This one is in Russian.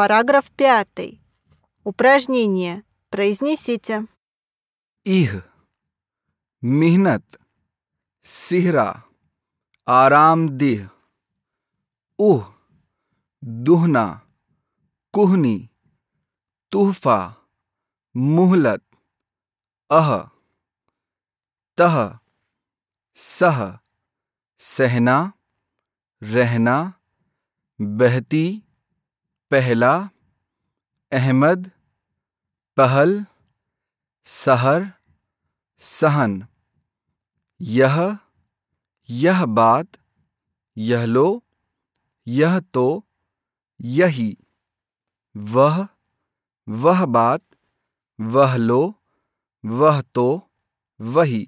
Параграф 5. Упражнение. Произнесите. इह मेहनत सिहरा आरामदेह उह दुहना कुहनी तूहफा मुहलत अह तह सह सहना रहना बहती पहला, अहमद, पहल, सहर, सहन। यह यह बात, यह लो, यह तो यही। वह वह बात, वह लो, वह तो वही।